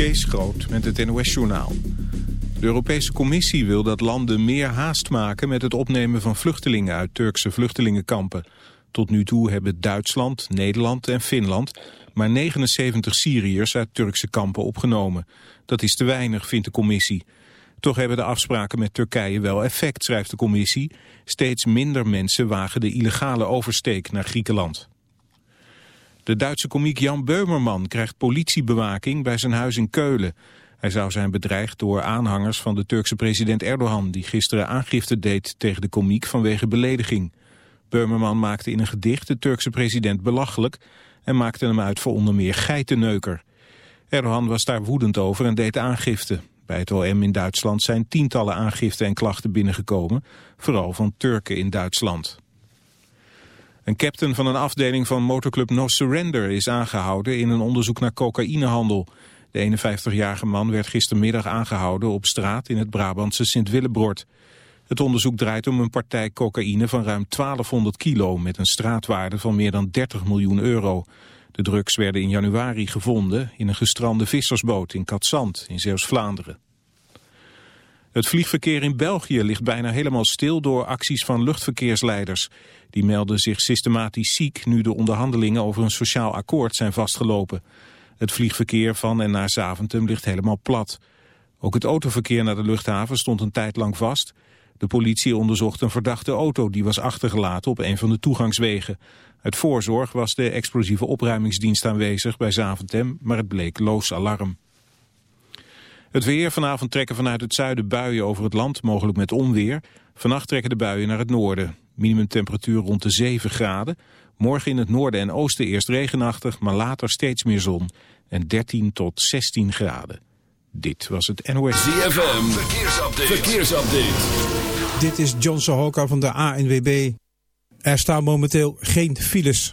Kees Groot met het NOS-journaal. De Europese Commissie wil dat landen meer haast maken met het opnemen van vluchtelingen uit Turkse vluchtelingenkampen. Tot nu toe hebben Duitsland, Nederland en Finland maar 79 Syriërs uit Turkse kampen opgenomen. Dat is te weinig, vindt de Commissie. Toch hebben de afspraken met Turkije wel effect, schrijft de Commissie. Steeds minder mensen wagen de illegale oversteek naar Griekenland. De Duitse komiek Jan Beumerman krijgt politiebewaking bij zijn huis in Keulen. Hij zou zijn bedreigd door aanhangers van de Turkse president Erdogan... die gisteren aangifte deed tegen de komiek vanwege belediging. Beumerman maakte in een gedicht de Turkse president belachelijk... en maakte hem uit voor onder meer geitenneuker. Erdogan was daar woedend over en deed aangifte. Bij het OM in Duitsland zijn tientallen aangiften en klachten binnengekomen... vooral van Turken in Duitsland. Een captain van een afdeling van motorclub No Surrender is aangehouden in een onderzoek naar cocaïnehandel. De 51-jarige man werd gistermiddag aangehouden op straat in het Brabantse Sint-Willebrord. Het onderzoek draait om een partij cocaïne van ruim 1200 kilo met een straatwaarde van meer dan 30 miljoen euro. De drugs werden in januari gevonden in een gestrande vissersboot in Katzand in Zeeuws-Vlaanderen. Het vliegverkeer in België ligt bijna helemaal stil door acties van luchtverkeersleiders. Die melden zich systematisch ziek nu de onderhandelingen over een sociaal akkoord zijn vastgelopen. Het vliegverkeer van en naar Zaventem ligt helemaal plat. Ook het autoverkeer naar de luchthaven stond een tijd lang vast. De politie onderzocht een verdachte auto die was achtergelaten op een van de toegangswegen. Uit voorzorg was de explosieve opruimingsdienst aanwezig bij Zaventem, maar het bleek loos alarm. Het weer. Vanavond trekken vanuit het zuiden buien over het land, mogelijk met onweer. Vannacht trekken de buien naar het noorden. Minimumtemperatuur rond de 7 graden. Morgen in het noorden en oosten eerst regenachtig, maar later steeds meer zon. En 13 tot 16 graden. Dit was het NOS. ZFM. Verkeersupdate. Verkeersupdate. Dit is John Sohoka van de ANWB. Er staan momenteel geen files.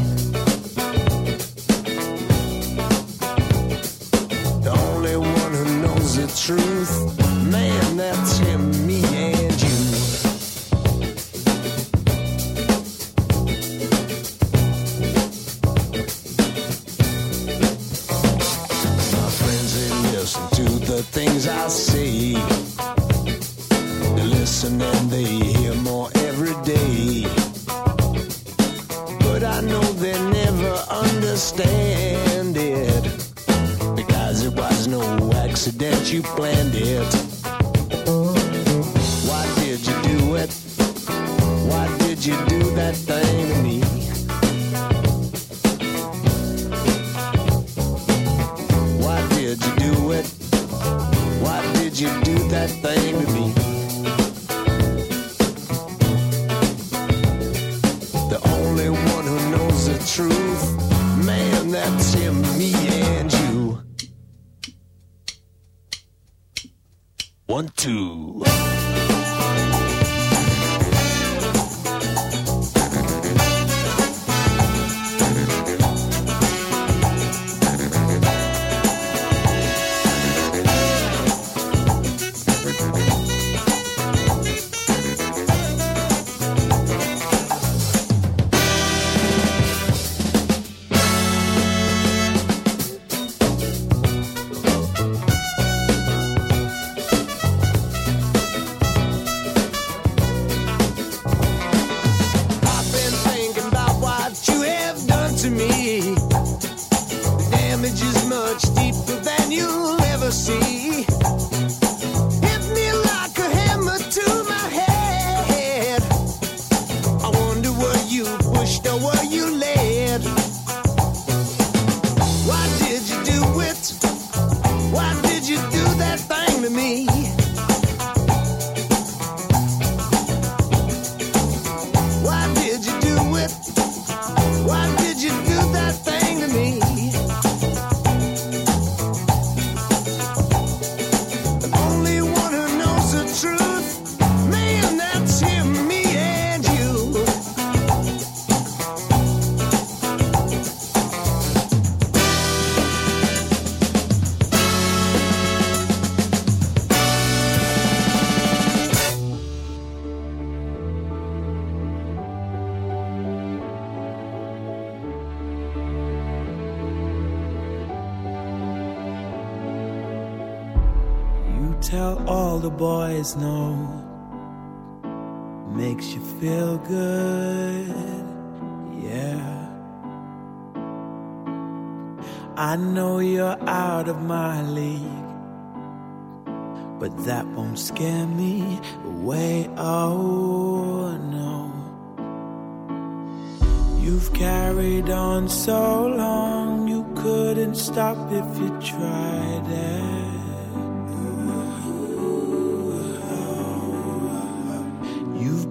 truth. Man, that's him, me and you. My friends, they listen to the things I say. that you planned it.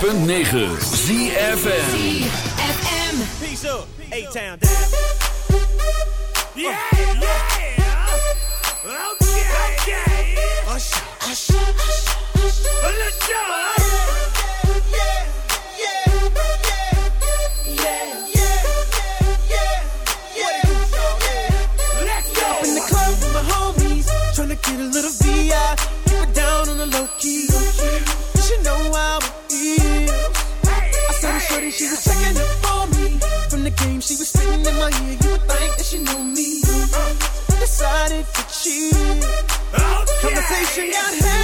106.9 ZFM ZFM Peace up, A-Town down Yeah, yeah. Okay, okay Usher, Usher, Usher. Let's go, Get a little VI, keep it down on the low key. She was checking up on me. From the game, she was spitting in my ear. You would think that she knew me. I decided to cheat. Oh, Conversation got heavy.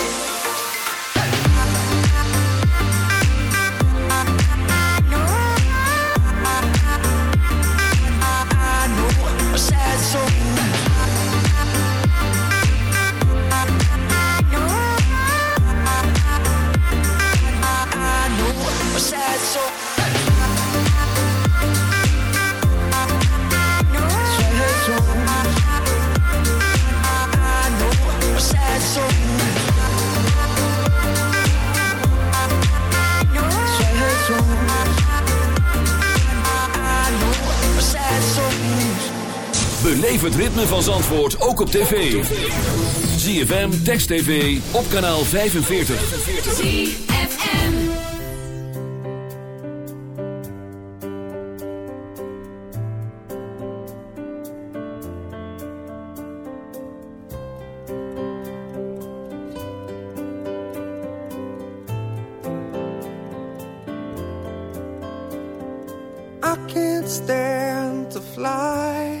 Beleef het ritme van Zandvoort ook op tv. ZFM, Text TV, op kanaal 45. ZFM. I can't stand to fly.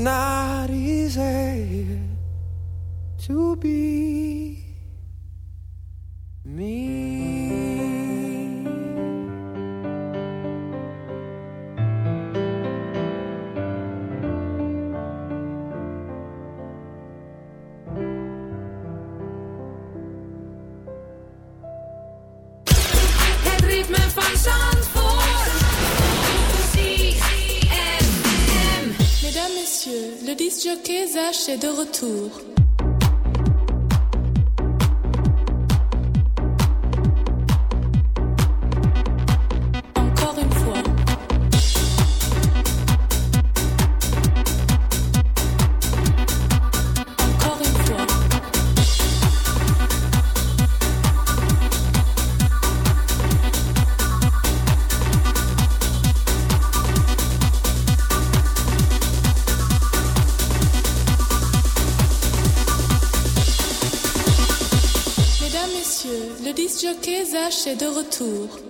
now. de retour. Est de retour.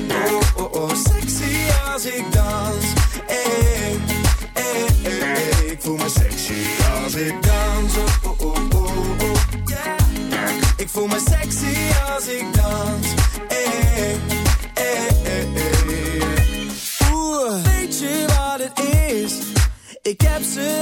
Oh, oh, oh, sexy als ik dans. Hey, hey, hey, hey. Ik voel me sexy als ik dans. Oh, oh, oh, oh, oh, yeah. Ik voel me sexy als ik dans. Hey, hey, hey, hey. Oeh, weet je wat het is? Ik heb ze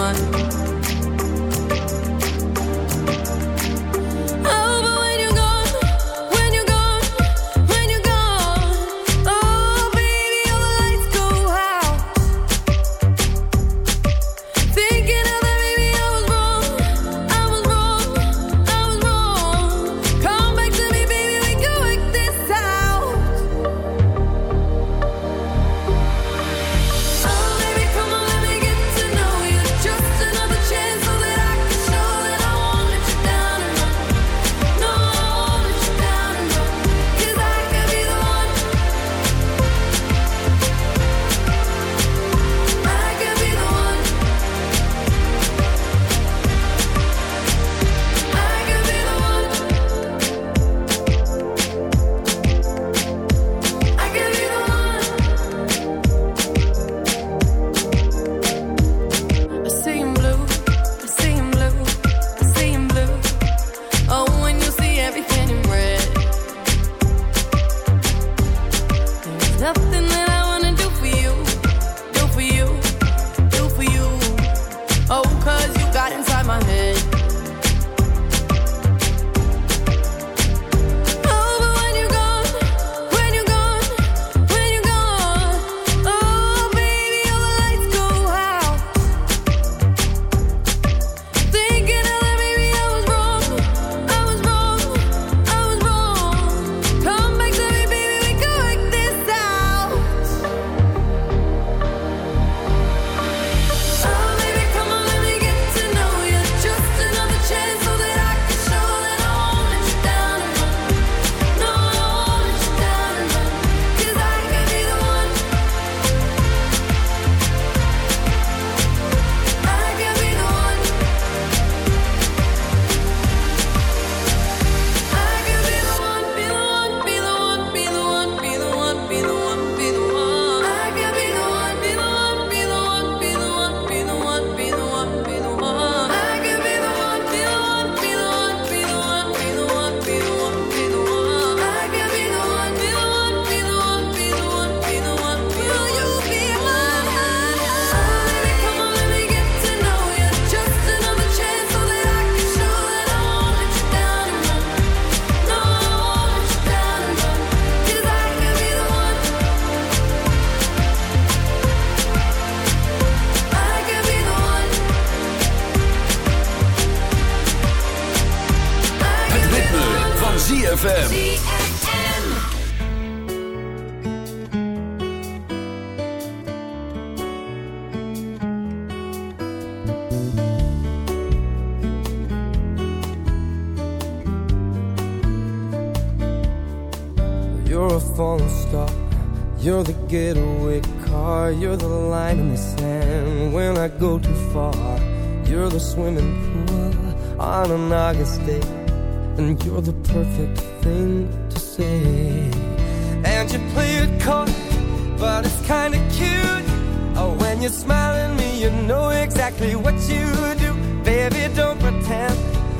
Exactly what you do. Baby, don't pretend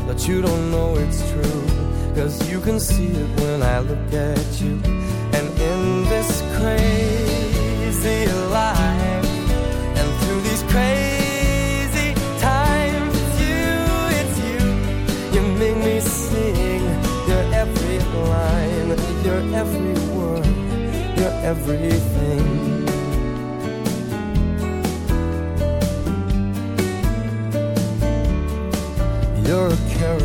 that you don't know it's true. Cause you can see it when I look at you. And in this crazy life, and through these crazy times, it's you, it's you. You make me sing your every line, your every word, your everything.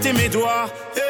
compter mes doigts. Eh,